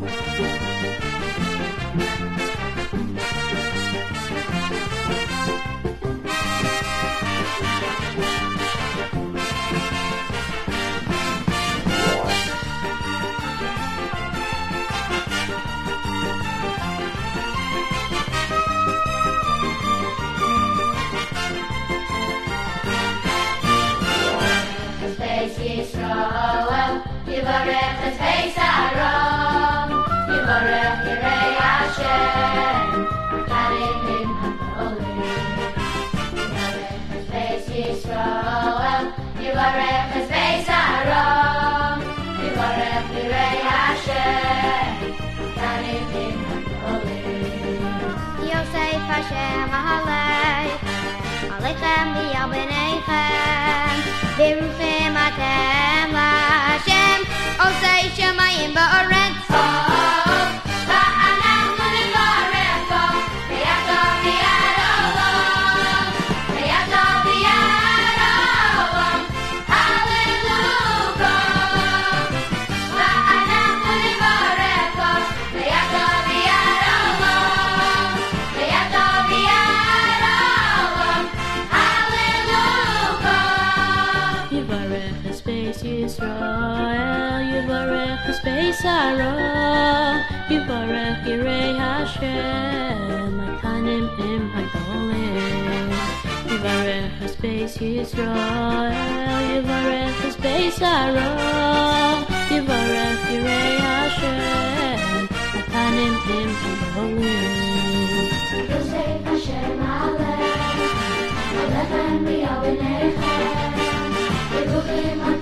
Bye. Hashem Aleichem Aleichem Liyal B'neichem V'rufim Atem L'Hashem Osei Shemayim Sarah, Yivarech Yirei Hashem, Makanim Im Hagolim. Yivarech Hasbeis Yisrael, Yivarech Hasbeis Sarah, Yivarech Yirei Hashem, Makanim Im Hagolim. Yosef Hashem Alech, Alechem B'Yav B'Nechem, Yeruchim Atem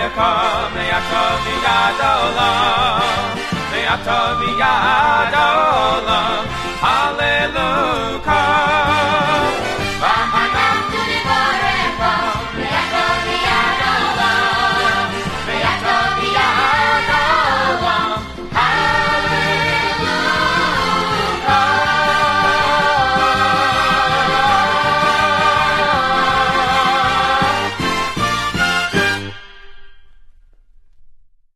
America, Meyasha Miyad Olam.